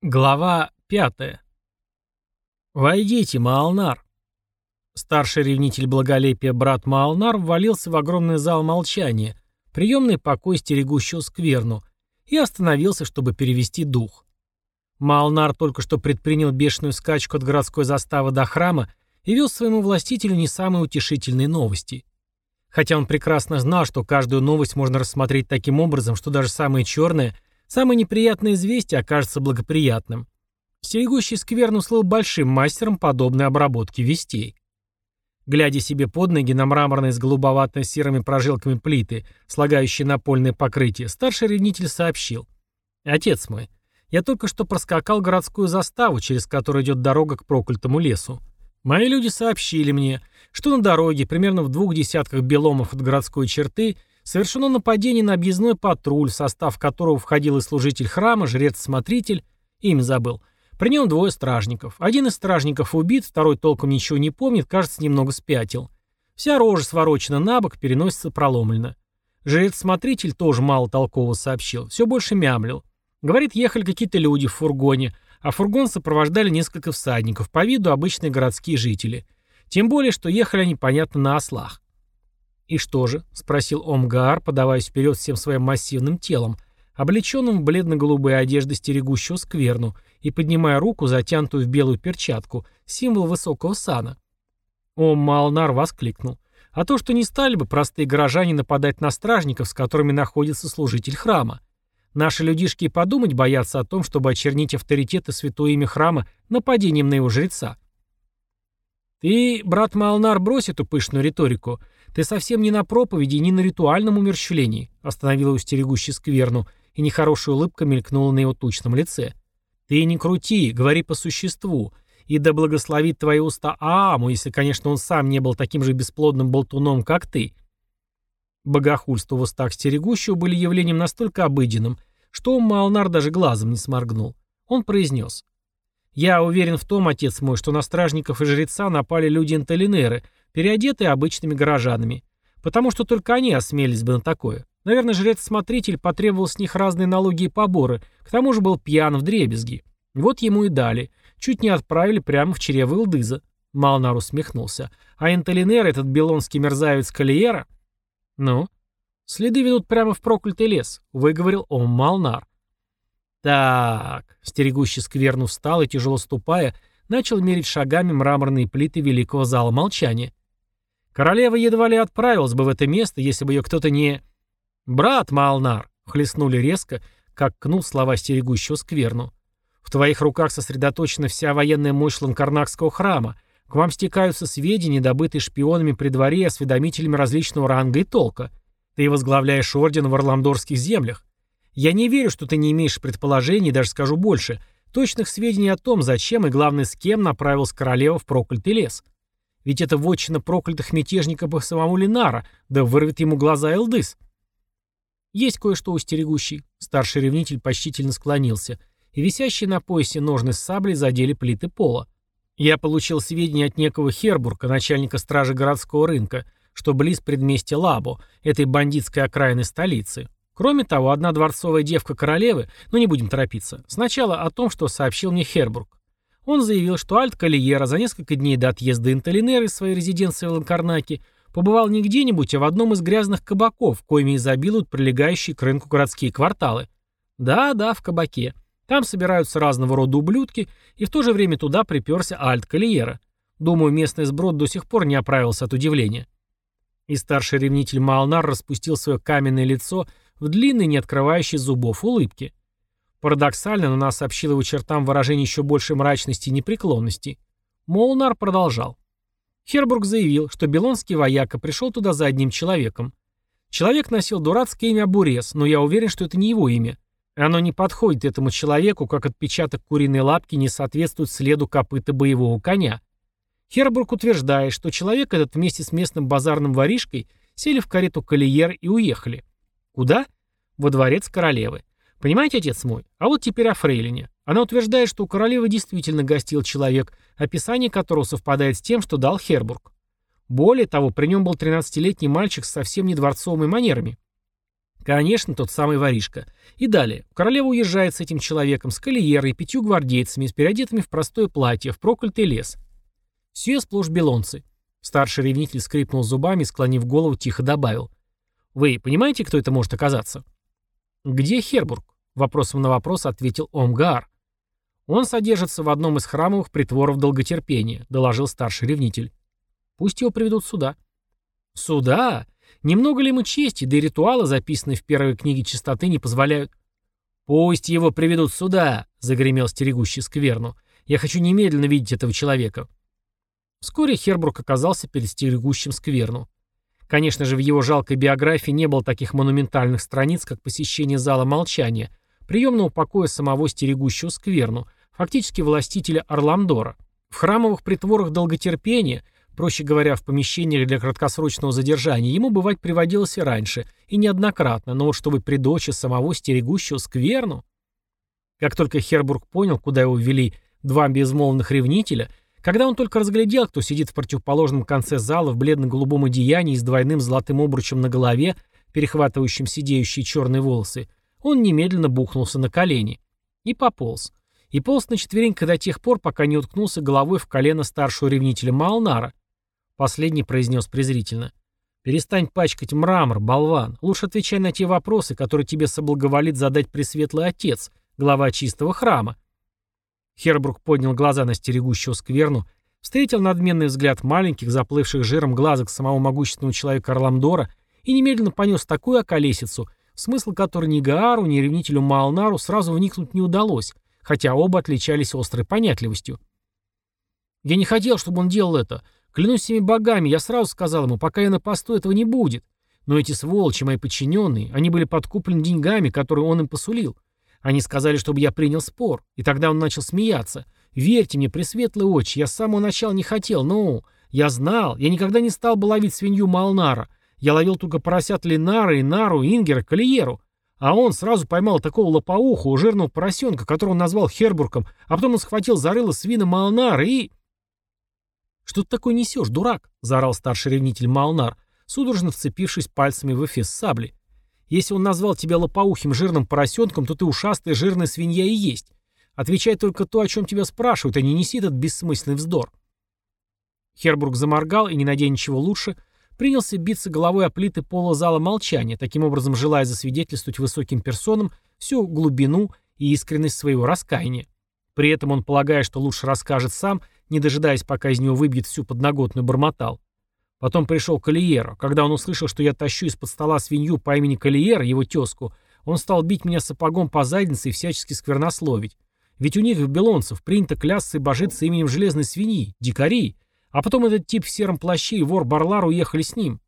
Глава пятая. «Войдите, Маалнар!» Старший ревнитель благолепия брат Маалнар ввалился в огромный зал молчания, приемный покой стерегущего скверну, и остановился, чтобы перевести дух. Маалнар только что предпринял бешеную скачку от городской заставы до храма и вел своему властителю не самые утешительные новости. Хотя он прекрасно знал, что каждую новость можно рассмотреть таким образом, что даже самые черные, самое неприятное известие окажется благоприятным. Стерегущий скверну слыл большим мастером подобной обработки вестей. Глядя себе под ноги на мраморные с голубовато-серыми прожилками плиты, слагающие напольное покрытие, старший ревнитель сообщил. «Отец мой, я только что проскакал городскую заставу, через которую идет дорога к проклятому лесу. Мои люди сообщили мне, что на дороге, примерно в двух десятках беломов от городской черты, совершено нападение на объездной патруль, состав которого входил и служитель храма, жрец-смотритель, имя забыл, при нем двое стражников. Один из стражников убит, второй толком ничего не помнит, кажется, немного спятил. Вся рожа сворочена на бок, переносится проломлена. Жрец-смотритель тоже мало толково сообщил, все больше мямлил. Говорит, ехали какие-то люди в фургоне, а фургон сопровождали несколько всадников, по виду обычные городские жители. Тем более, что ехали они, понятно, на ослах. «И что же?» — спросил Омгаар, подаваясь вперед всем своим массивным телом, облеченным в бледно-голубые одежды стерегущего скверну, и поднимая руку, затянутую в белую перчатку, символ высокого сана. Ом Малнар воскликнул. А то, что не стали бы простые горожане нападать на стражников, с которыми находится служитель храма. Наши людишки и подумать боятся о том, чтобы очернить авторитет и святое имя храма нападением на его жреца. Ты, брат Малнар, брось эту пышную риторику. Ты совсем не на проповеди, не на ритуальном умерщвлении, остановила у стерегущей скверну, и нехорошая улыбка мелькнула на его тучном лице. Ты не крути, говори по существу. И да благословит твои уста Ааму, если, конечно, он сам не был таким же бесплодным болтуном, как ты. Богохульство в устах стерегущего были явлением настолько обыденным, что Малнар даже глазом не сморгнул. Он произнес. «Я уверен в том, отец мой, что на стражников и жреца напали люди Интелинеры, переодетые обычными горожанами. Потому что только они осмелились бы на такое. Наверное, жрец-смотритель потребовал с них разные налоги и поборы, к тому же был пьян в дребезги. Вот ему и дали. Чуть не отправили прямо в чрево Илдыза. Малнар усмехнулся. А Интелинер, этот белонский мерзавец Калиера? Ну? Следы ведут прямо в проклятый лес, выговорил он Малнар. Так, стерегущий скверну встал и, тяжело ступая, начал мерить шагами мраморные плиты великого зала молчания. Королева едва ли отправилась бы в это место, если бы ее кто-то не... «Брат Малнар!» — хлестнули резко, как кнул слова стерегущего скверну. «В твоих руках сосредоточена вся военная мощь Ланкарнакского храма. К вам стекаются сведения, добытые шпионами при дворе и осведомителями различного ранга и толка. Ты возглавляешь орден в Орламдорских землях. Я не верю, что ты не имеешь предположений, даже скажу больше, точных сведений о том, зачем и, главное, с кем направилась королева в проклятый лес. Ведь это вотчина проклятых мятежников по самому Линара, да вырвет ему глаза Элдыс. «Есть кое-что у стерегущей». Старший ревнитель почтительно склонился, и висящие на поясе ножны с саблей задели плиты пола. Я получил сведения от некого Хербурга, начальника стражи городского рынка, что близ предместья Лабо, этой бандитской окраины столицы. Кроме того, одна дворцовая девка королевы, но не будем торопиться, сначала о том, что сообщил мне Хербург. Он заявил, что Альт Калиера за несколько дней до отъезда Интелинера из своей резиденции в Ланкарнаке побывал не где-нибудь, а в одном из грязных кабаков, коими изобилуют прилегающие к рынку городские кварталы. Да-да, в кабаке. Там собираются разного рода ублюдки, и в то же время туда приперся Альт Калиера. Думаю, местный сброд до сих пор не оправился от удивления. И старший ревнитель Малнар распустил свое каменное лицо в длинной, не открывающей зубов улыбке. Парадоксально, но нас сообщил его чертам выражение еще большей мрачности и непреклонности. Молнар продолжал. Хербург заявил, что белонский вояка пришел туда за одним человеком. Человек носил дурацкое имя Бурес, но я уверен, что это не его имя. Оно не подходит этому человеку, как отпечаток куриной лапки не соответствует следу копыта боевого коня. Хербург утверждает, что человек этот вместе с местным базарным воришкой сели в карету Калиер и уехали. Куда? Во дворец королевы. Понимаете, отец мой? А вот теперь о Фрейлине. Она утверждает, что у королевы действительно гостил человек, описание которого совпадает с тем, что дал Хербург. Более того, при нем был 13-летний мальчик с совсем не дворцовыми манерами. Конечно, тот самый воришка. И далее. Королева уезжает с этим человеком, с кольерой, пятью гвардейцами, с переодетыми в простое платье, в проклятый лес. Все сплошь белонцы. Старший ревнитель скрипнул зубами, склонив голову, тихо добавил. «Вы понимаете, кто это может оказаться?» «Где Хербург?» Вопросом на вопрос ответил Омгаар. «Он содержится в одном из храмовых притворов долготерпения», доложил старший ревнитель. «Пусть его приведут сюда». «Сюда? Немного ли мы чести, да и ритуалы, записанные в первой книге чистоты, не позволяют...» «Пусть его приведут сюда», — загремел стерегущий скверну. «Я хочу немедленно видеть этого человека». Вскоре Хербрук оказался перед стерегущим скверну. Конечно же, в его жалкой биографии не было таких монументальных страниц, как посещение зала молчания, приемного покоя самого стерегущего скверну, фактически властителя Орламдора. В храмовых притворах долготерпения, проще говоря, в помещениях для краткосрочного задержания, ему бывать приводилось и раньше, и неоднократно, но вот чтобы при дочи самого стерегущего скверну... Как только Хербург понял, куда его ввели два безмолвных ревнителя – когда он только разглядел, кто сидит в противоположном конце зала в бледно-голубом одеянии с двойным золотым обручем на голове, перехватывающим сидеющие черные волосы, он немедленно бухнулся на колени. И пополз. И полз на четвереньках до тех пор, пока не уткнулся головой в колено старшего ревнителя Малнара. Последний произнес презрительно. «Перестань пачкать мрамор, болван. Лучше отвечай на те вопросы, которые тебе соблаговолит задать Пресветлый Отец, глава чистого храма». Хербрук поднял глаза на стерегущего скверну, встретил надменный взгляд маленьких, заплывших жиром глазок самого могущественного человека Орламдора и немедленно понес такую околесицу, смысл которой ни Гаару, ни ревнителю Маалнару сразу вникнуть не удалось, хотя оба отличались острой понятливостью. «Я не хотел, чтобы он делал это. Клянусь всеми богами, я сразу сказал ему, пока я на посту, этого не будет. Но эти сволочи, мои подчиненные, они были подкуплены деньгами, которые он им посулил. Они сказали, чтобы я принял спор, и тогда он начал смеяться. Верьте мне, пресветлые очи, я с самого начала не хотел, ну, я знал, я никогда не стал бы ловить свинью Малнара. Я ловил только поросят Ленара, Инару, Ингера, Калиеру. А он сразу поймал такого лопоуху, жирного поросенка, которого он назвал Хербургом, а потом он схватил за рыло свина Малнара и... «Что ты такое несешь, дурак?» — заорал старший ревнитель Малнар, судорожно вцепившись пальцами в эфес сабли. Если он назвал тебя лопоухим жирным поросенком, то ты ушастая жирная свинья и есть. Отвечай только то, о чем тебя спрашивают, а не неси этот бессмысленный вздор. Хербург заморгал и, не надея ничего лучше, принялся биться головой о плиты пола зала молчания, таким образом желая засвидетельствовать высоким персонам всю глубину и искренность своего раскаяния. При этом он, полагая, что лучше расскажет сам, не дожидаясь, пока из него выбьет всю подноготную, бормотал. Потом пришел Калиера. Когда он услышал, что я тащу из-под стола свинью по имени Калиера, его тезку, он стал бить меня сапогом по заднице и всячески сквернословить. Ведь у них, в белонцев, принято клясться и божиться именем железной свиньи, дикари. А потом этот тип в сером плаще и вор Барлар уехали с ним.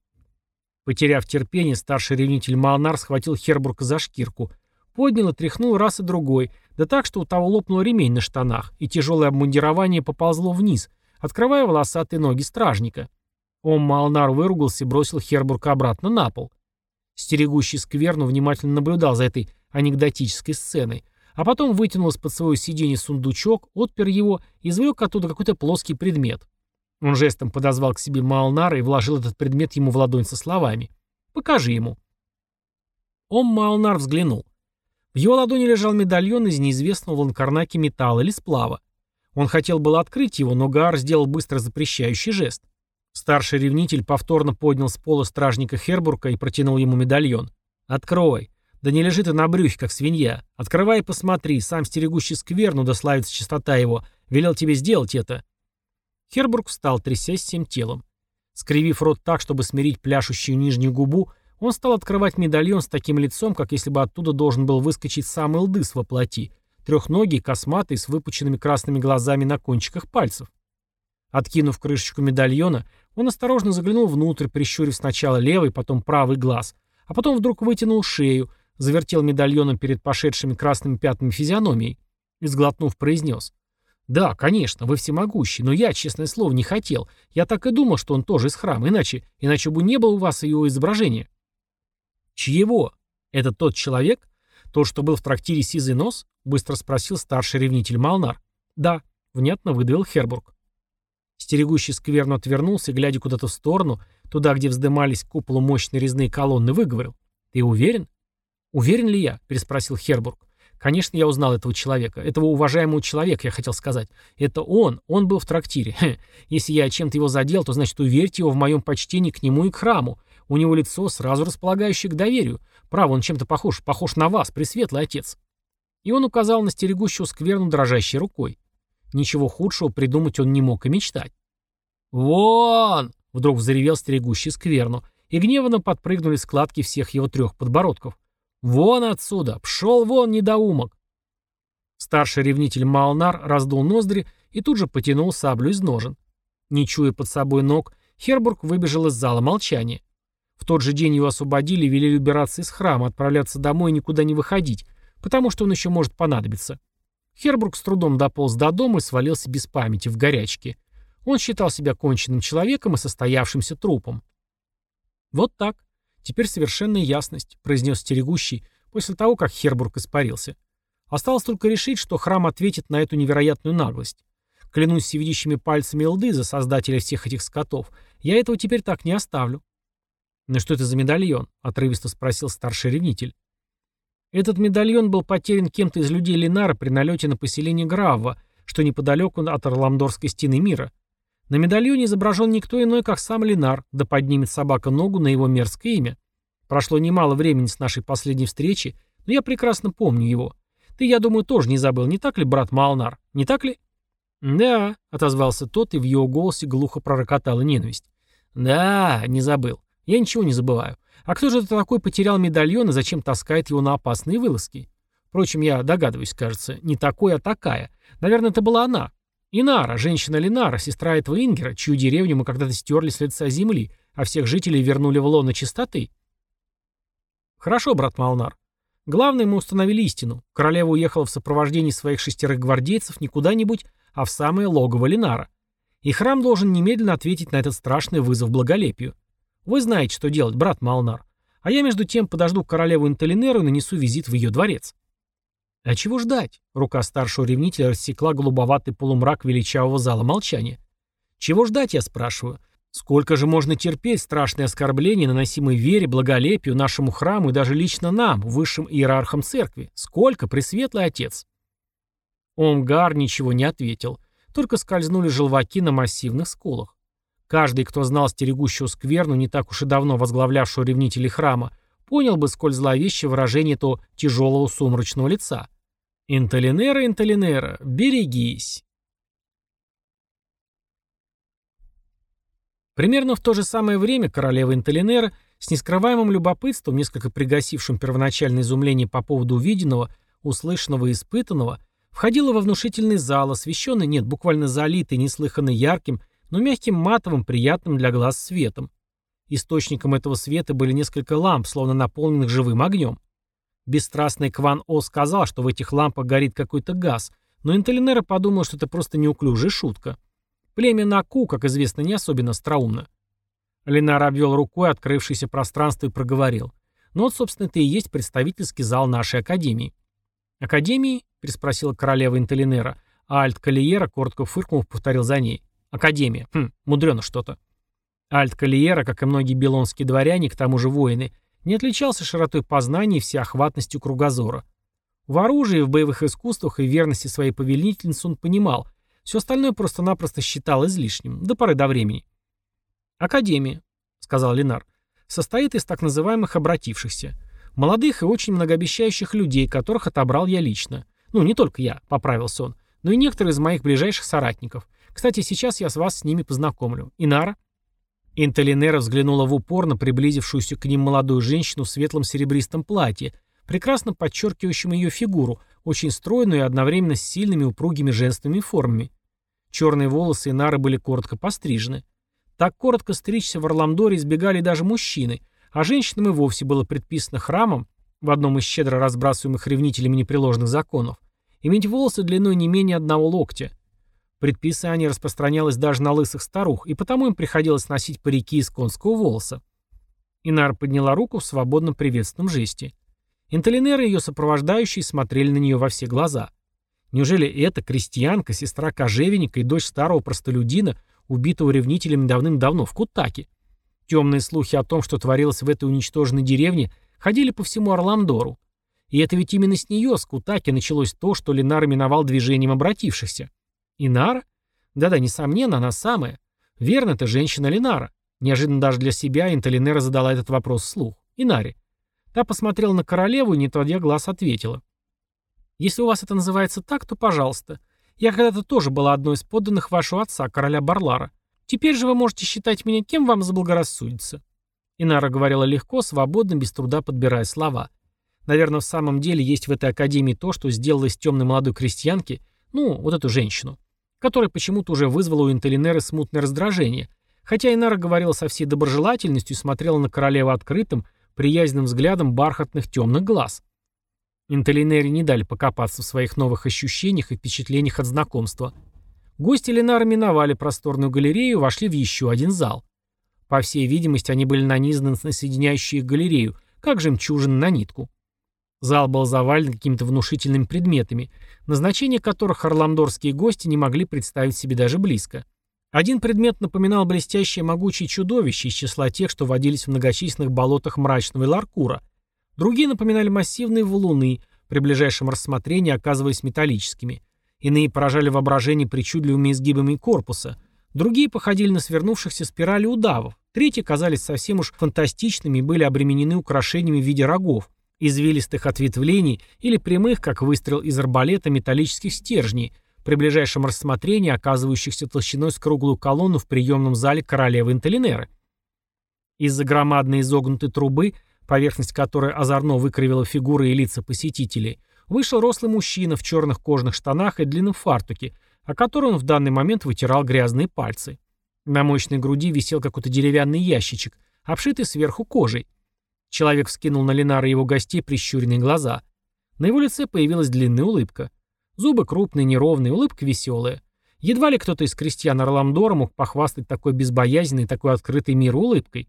Потеряв терпение, старший ревнитель Малнар схватил Хербурга за шкирку, поднял и тряхнул раз и другой, да так, что у того лопнул ремень на штанах, и тяжелое обмундирование поползло вниз, открывая волосатые ноги стражника. Он Малнар выругался и бросил Хербурга обратно на пол. Стерегущий скверну внимательно наблюдал за этой анекдотической сценой, а потом вытянул из-под своего сиденья сундучок, отпер его и извлек оттуда какой-то плоский предмет. Он жестом подозвал к себе Малнара и вложил этот предмет ему в ладонь со словами «Покажи ему». Он Малнар взглянул. В его ладони лежал медальон из неизвестного в Ланкарнаке металла или сплава. Он хотел было открыть его, но Гар сделал быстро запрещающий жест. Старший ревнитель повторно поднял с пола стражника Хербурга и протянул ему медальон. «Открой. Да не лежит и на брюхе, как свинья. Открывай и посмотри, сам стерегущий скверну, да славится чистота его. Велел тебе сделать это». Хербург встал, трясясь всем телом. Скривив рот так, чтобы смирить пляшущую нижнюю губу, он стал открывать медальон с таким лицом, как если бы оттуда должен был выскочить сам Элдыс во плоти, трехногий, косматый, с выпученными красными глазами на кончиках пальцев. Откинув крышечку медальона, он осторожно заглянул внутрь, прищурив сначала левый, потом правый глаз, а потом вдруг вытянул шею, завертел медальоном перед пошедшими красными пятнами физиономией и, сглотнув, произнес. «Да, конечно, вы всемогущий, но я, честное слово, не хотел. Я так и думал, что он тоже из храма, иначе, иначе бы не было у вас его изображения». «Чьего? Это тот человек? Тот, что был в трактире «Сизый нос»?» — быстро спросил старший ревнитель Малнар. «Да», — внятно выдавил Хербург. Стерегущий скверно отвернулся, глядя куда-то в сторону, туда, где вздымались к куполу мощные резные колонны, выговорил. «Ты уверен?» «Уверен ли я?» – переспросил Хербург. «Конечно, я узнал этого человека. Этого уважаемого человека, я хотел сказать. Это он. Он был в трактире. Хе. Если я чем-то его задел, то, значит, уверьте его в моем почтении к нему и к храму. У него лицо, сразу располагающее к доверию. Право, он чем-то похож. Похож на вас, пресветлый отец». И он указал на стерегущую скверну дрожащей рукой. Ничего худшего придумать он не мог и мечтать. «Вон!» — вдруг заревел стерегущий скверну, и гневно подпрыгнули складки всех его трех подбородков. «Вон отсюда! Пшел вон, недоумок!» Старший ревнитель Малнар раздул ноздри и тут же потянул саблю из ножен. Не чуя под собой ног, Хербург выбежал из зала молчания. В тот же день его освободили и велели убираться из храма, отправляться домой и никуда не выходить, потому что он еще может понадобиться. Хербург с трудом дополз до дома и свалился без памяти, в горячке. Он считал себя конченным человеком и состоявшимся трупом. «Вот так. Теперь совершенная ясность», — произнес стерегущий после того, как Хербург испарился. Осталось только решить, что храм ответит на эту невероятную наглость. Клянусь всевидящими пальцами Элдыза, создателя всех этих скотов, я этого теперь так не оставлю. «Ну что это за медальон?» — отрывисто спросил старший ревнитель. Этот медальон был потерян кем-то из людей Ленара при налете на поселение Гравва, что неподалеку от Орламдорской стены мира. На медальоне изображен никто иной, как сам Ленар, да поднимет собака ногу на его мерзкое имя. Прошло немало времени с нашей последней встречи, но я прекрасно помню его. Ты, я думаю, тоже не забыл, не так ли, брат Малнар? Не так ли? «Да», — отозвался тот, и в его голосе глухо пророкотала ненависть. «Да, не забыл. Я ничего не забываю. А кто же это такой потерял медальон и зачем таскает его на опасные вылазки? Впрочем, я догадываюсь, кажется, не такой, а такая. Наверное, это была она. Инара, женщина Ленара, сестра этого Ингера, чью деревню мы когда-то стерли с лица земли, а всех жителей вернули в лоно чистоты. Хорошо, брат Малнар. Главное, мы установили истину. Королева уехала в сопровождении своих шестерых гвардейцев не куда-нибудь, а в самое логово Ленара. И храм должен немедленно ответить на этот страшный вызов благолепию. Вы знаете, что делать, брат Малнар. А я, между тем, подожду королеву Интелинеру и нанесу визит в ее дворец. А чего ждать? Рука старшего ревнителя рассекла голубоватый полумрак величавого зала молчания. Чего ждать, я спрашиваю? Сколько же можно терпеть страшные оскорбления, наносимые вере, благолепию, нашему храму и даже лично нам, высшим иерархам церкви? Сколько, пресветлый отец? Омгар ничего не ответил, только скользнули желваки на массивных скулах. Каждый, кто знал стерегущую скверну, не так уж и давно возглавлявшую ревнителей храма, понял бы, сколь зловеще выражение то тяжелого сумрачного лица. «Инталинера, Инталинера, берегись!» Примерно в то же самое время королева Инталинера с нескрываемым любопытством, несколько пригасившим первоначальное изумление по поводу увиденного, услышанного и испытанного, входила во внушительный зал, освещенный, нет, буквально залитый, неслыханно ярким, но мягким матовым, приятным для глаз светом. Источником этого света были несколько ламп, словно наполненных живым огнем. Бесстрастный Кван О сказал, что в этих лампах горит какой-то газ, но Интелинера подумал, что это просто неуклюжая шутка. Племя Наку, как известно, не особенно остроумно. Ленар обвел рукой открывшееся пространство и проговорил. «Ну вот, собственно, это и есть представительский зал нашей Академии». «Академии?» — переспросила королева Интелинера, а Альт Калиера, коротко фыркнув, повторил за ней. Академия. Хм, мудрено что-то. Альт Калиера, как и многие белонские дворяне, к тому же воины, не отличался широтой познаний и всеохватностью кругозора. В оружии, в боевых искусствах и верности своей повелительницы он понимал, все остальное просто-напросто считал излишним, до поры до времени. «Академия», — сказал Ленар, — «состоит из так называемых обратившихся. Молодых и очень многообещающих людей, которых отобрал я лично. Ну, не только я, — поправился он, — но и некоторые из моих ближайших соратников. Кстати, сейчас я с вас с ними познакомлю. Инара?» Интелинера взглянула в упор на приблизившуюся к ним молодую женщину в светлом серебристом платье, прекрасно подчеркивающем ее фигуру, очень стройную и одновременно с сильными упругими женственными формами. Черные волосы Инары были коротко пострижены. Так коротко стричься в Орламдоре избегали даже мужчины, а женщинам и вовсе было предписано храмом, в одном из щедро разбрасываемых ревнителями непреложных законов, иметь волосы длиной не менее одного локтя, Предписание распространялось даже на лысых старух, и потому им приходилось носить парики из конского волоса. Инар подняла руку в свободном приветственном жесте. Интелинеры и ее сопровождающие смотрели на нее во все глаза. Неужели эта крестьянка, сестра кожевенника и дочь старого простолюдина, убитого ревнителями давным-давно в Кутаке? Темные слухи о том, что творилось в этой уничтоженной деревне, ходили по всему Орламдору. И это ведь именно с нее, с Кутаки, началось то, что Ленар именовал движением обратившихся. Инара? Да-да, несомненно, она самая. Верно, это женщина Ленара. Неожиданно даже для себя Интелинера задала этот вопрос вслух. Инаре. Та посмотрела на королеву и, не отводя глаз, ответила. «Если у вас это называется так, то пожалуйста. Я когда-то тоже была одной из подданных вашего отца, короля Барлара. Теперь же вы можете считать меня кем вам заблагорассудится». Инара говорила легко, свободно, без труда подбирая слова. Наверное, в самом деле есть в этой академии то, что сделало из темной молодой крестьянки, ну, вот эту женщину, которая почему-то уже вызвала у Интелинеры смутное раздражение, хотя Инара говорила со всей доброжелательностью и смотрела на королеву открытым, приязненным взглядом бархатных темных глаз. Интелинере не дали покопаться в своих новых ощущениях и впечатлениях от знакомства. Гости Ленара миновали просторную галерею и вошли в еще один зал. По всей видимости, они были нанизаны на соединяющую их галерею, как жемчужины на нитку. Зал был завален какими-то внушительными предметами, назначение которых орламдорские гости не могли представить себе даже близко. Один предмет напоминал блестящее могучее чудовище из числа тех, что водились в многочисленных болотах мрачного Ларкура. Другие напоминали массивные валуны, при ближайшем рассмотрении оказываясь металлическими. Иные поражали воображение причудливыми изгибами корпуса. Другие походили на свернувшихся спирали удавов. Третьи казались совсем уж фантастичными и были обременены украшениями в виде рогов, извилистых ответвлений или прямых, как выстрел из арбалета, металлических стержней, при ближайшем рассмотрении оказывающихся толщиной с круглую колонну в приемном зале королевы Интелинеры. Из-за громадной изогнутой трубы, поверхность которой озорно выкривила фигуры и лица посетителей, вышел рослый мужчина в черных кожаных штанах и длинном фартуке, о котором он в данный момент вытирал грязные пальцы. На мощной груди висел какой-то деревянный ящичек, обшитый сверху кожей. Человек вскинул на Ленара его гостей прищуренные глаза. На его лице появилась длинная улыбка. Зубы крупные, неровные, улыбка веселая. Едва ли кто-то из крестьян Орламдора мог похвастать такой безбоязненной, такой открытой миру улыбкой.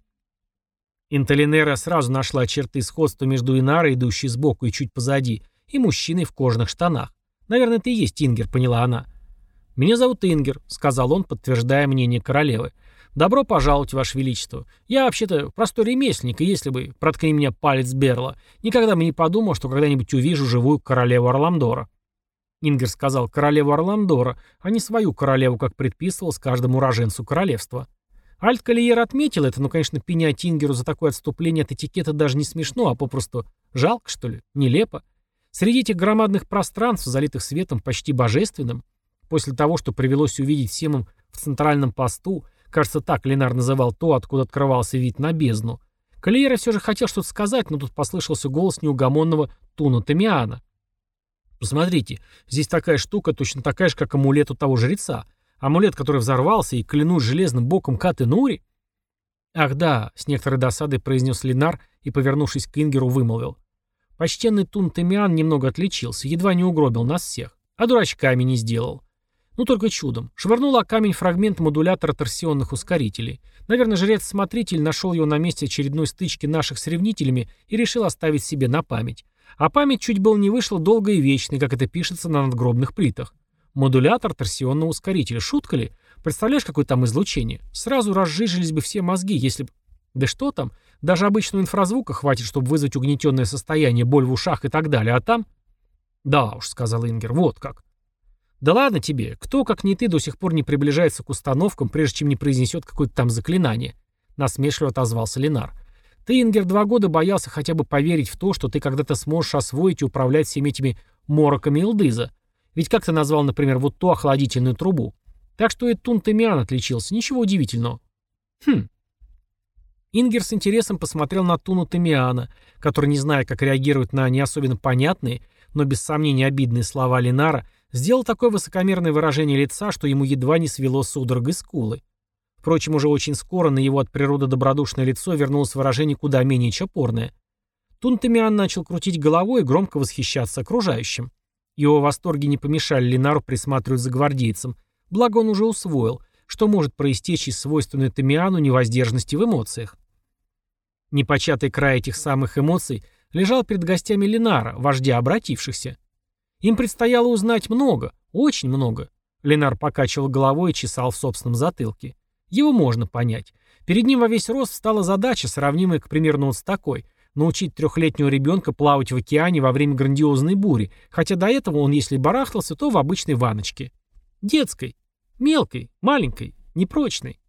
Интелинера сразу нашла черты сходства между Инарой, идущей сбоку и чуть позади, и мужчиной в кожаных штанах. «Наверное, это и есть Ингер», — поняла она. «Меня зовут Ингер», — сказал он, подтверждая мнение королевы. «Добро пожаловать, Ваше Величество. Я вообще-то простой ремесленник, и если бы, проткни меня палец Берла, никогда бы не подумал, что когда-нибудь увижу живую королеву Орламдора». Ингер сказал королеву Орламдора, а не свою королеву, как предписывал с каждому уроженцу королевства. Альт Калиер отметил это, но, конечно, пенять Ингеру за такое отступление от этикета даже не смешно, а попросту жалко, что ли, нелепо. Среди этих громадных пространств, залитых светом почти божественным, после того, что привелось увидеть всем им в центральном посту, Кажется, так Ленар называл то, откуда открывался вид на бездну. Калиера все же хотел что-то сказать, но тут послышался голос неугомонного Туна Тамиана. «Посмотрите, здесь такая штука, точно такая же, как амулет у того жреца. Амулет, который взорвался, и клянусь железным боком Каты Нури?» «Ах да», — с некоторой досадой произнес Ленар и, повернувшись к Ингеру, вымолвил. «Почтенный Тун Тамиан немного отличился, едва не угробил нас всех, а дурачками не сделал. Ну только чудом. Швырнула камень фрагмент модулятора торсионных ускорителей. Наверное, жрец-смотритель нашел его на месте очередной стычки наших с ревнителями и решил оставить себе на память. А память чуть было не вышла долго и вечной, как это пишется на надгробных плитах. Модулятор торсионного ускорителя. Шутка ли? Представляешь, какое там излучение? Сразу разжижились бы все мозги, если бы... Да что там? Даже обычного инфразвука хватит, чтобы вызвать угнетенное состояние, боль в ушах и так далее. А там... Да уж, сказал Ингер, вот как. «Да ладно тебе, кто, как не ты, до сих пор не приближается к установкам, прежде чем не произнесет какое-то там заклинание?» Насмешливо отозвался Ленар. «Ты, Ингер, два года боялся хотя бы поверить в то, что ты когда-то сможешь освоить и управлять всеми этими мороками Илдыза. Ведь как ты назвал, например, вот ту охладительную трубу? Так что и Тунтемиан отличился, ничего удивительного». «Хм». Ингер с интересом посмотрел на Туну Тамиана, который, не зная, как реагировать на не особенно понятные, но без сомнения обидные слова Ленара, Сделал такое высокомерное выражение лица, что ему едва не свело судорогой скулы. Впрочем, уже очень скоро на его от природы добродушное лицо вернулось выражение куда менее чопорное. Тунтамиан начал крутить головой и громко восхищаться окружающим. Его восторги не помешали Ленару присматривать за гвардейцем, благо он уже усвоил, что может проистечь из свойственной Тамиану невоздержанности в эмоциях. Непочатый край этих самых эмоций лежал перед гостями Ленара, вождя обратившихся. Им предстояло узнать много, очень много. Ленар покачивал головой и чесал в собственном затылке. Его можно понять. Перед ним во весь рост встала задача, сравнимая, к примеру, вот с такой. научить трехлетнего ребенка плавать в океане во время грандиозной бури, хотя до этого он, если барахтался, то в обычной ванночке. Детской, мелкой, маленькой, непрочной.